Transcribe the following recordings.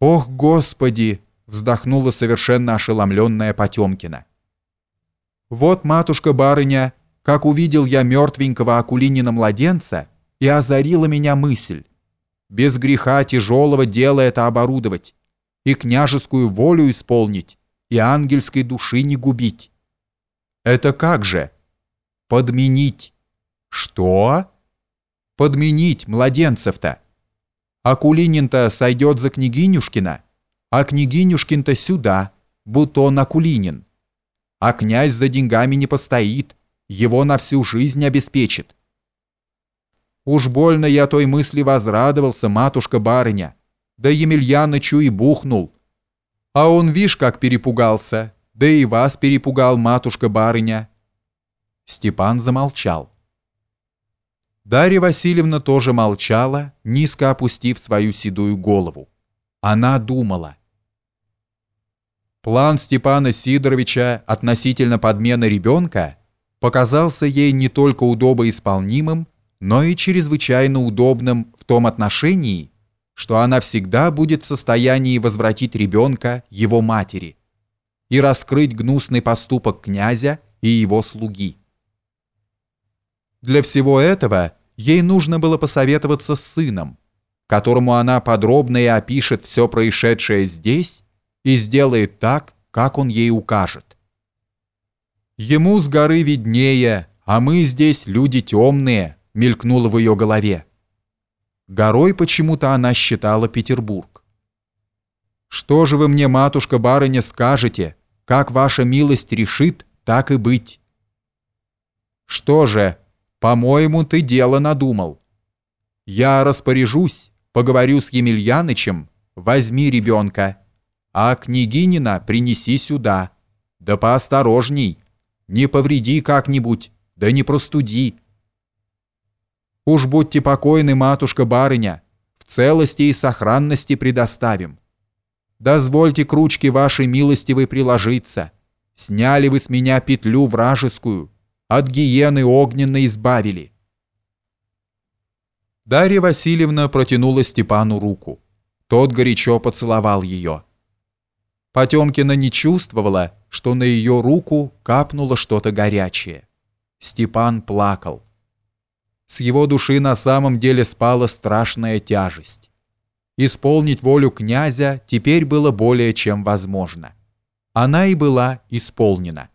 «Ох, Господи!» — вздохнула совершенно ошеломленная Потемкина. «Вот, матушка-барыня, как увидел я мертвенького Акулинина младенца, и озарила меня мысль. Без греха тяжелого дела это оборудовать, и княжескую волю исполнить, и ангельской души не губить. Это как же? Подменить. Что? Подменить младенцев-то. Акулинин-то сойдет за княгинюшкина, а княгинюшкин-то сюда, будто он Акулинин. А князь за деньгами не постоит, его на всю жизнь обеспечит. Уж больно я той мысли возрадовался, матушка-барыня, да Емельянычу и бухнул. А он, вишь, как перепугался, да и вас перепугал, матушка-барыня. Степан замолчал. Дарья Васильевна тоже молчала, низко опустив свою седую голову. Она думала. План Степана Сидоровича относительно подмены ребенка показался ей не только удобоисполнимым, но и чрезвычайно удобным в том отношении, что она всегда будет в состоянии возвратить ребенка его матери и раскрыть гнусный поступок князя и его слуги. Для всего этого ей нужно было посоветоваться с сыном, которому она подробно и опишет все происшедшее здесь и сделает так, как он ей укажет. Ему с горы виднее, а мы здесь люди темные, мелькнуло в ее голове. Горой почему-то она считала Петербург. Что же вы мне, матушка-барыня, скажете, как ваша милость решит, так и быть? Что же, по-моему, ты дело надумал. Я распоряжусь, поговорю с Емельянычем, возьми ребенка, а княгинина принеси сюда. Да поосторожней, не повреди как-нибудь, да не простуди. Уж будьте покойны, матушка-барыня, в целости и сохранности предоставим. Дозвольте к ручке вашей милостивой приложиться. Сняли вы с меня петлю вражескую, от гиены огненной избавили. Дарья Васильевна протянула Степану руку. Тот горячо поцеловал ее. Потемкина не чувствовала, что на ее руку капнуло что-то горячее. Степан плакал. С его души на самом деле спала страшная тяжесть. Исполнить волю князя теперь было более чем возможно. Она и была исполнена.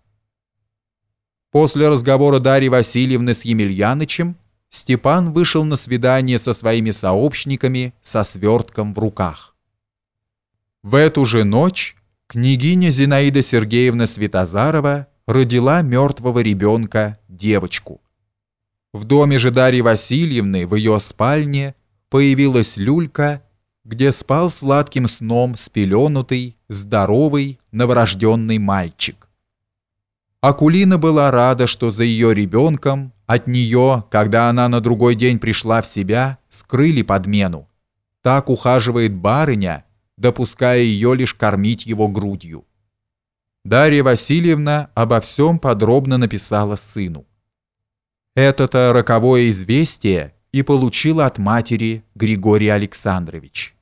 После разговора Дарьи Васильевны с Емельянычем Степан вышел на свидание со своими сообщниками со свертком в руках. В эту же ночь княгиня Зинаида Сергеевна Святозарова родила мертвого ребенка, девочку. В доме же Дарьи Васильевны, в ее спальне, появилась люлька, где спал сладким сном спеленутый, здоровый, новорожденный мальчик. Акулина была рада, что за ее ребенком от нее, когда она на другой день пришла в себя, скрыли подмену. Так ухаживает барыня, допуская ее лишь кормить его грудью. Дарья Васильевна обо всем подробно написала сыну. Это-то роковое известие и получила от матери Григорий Александрович.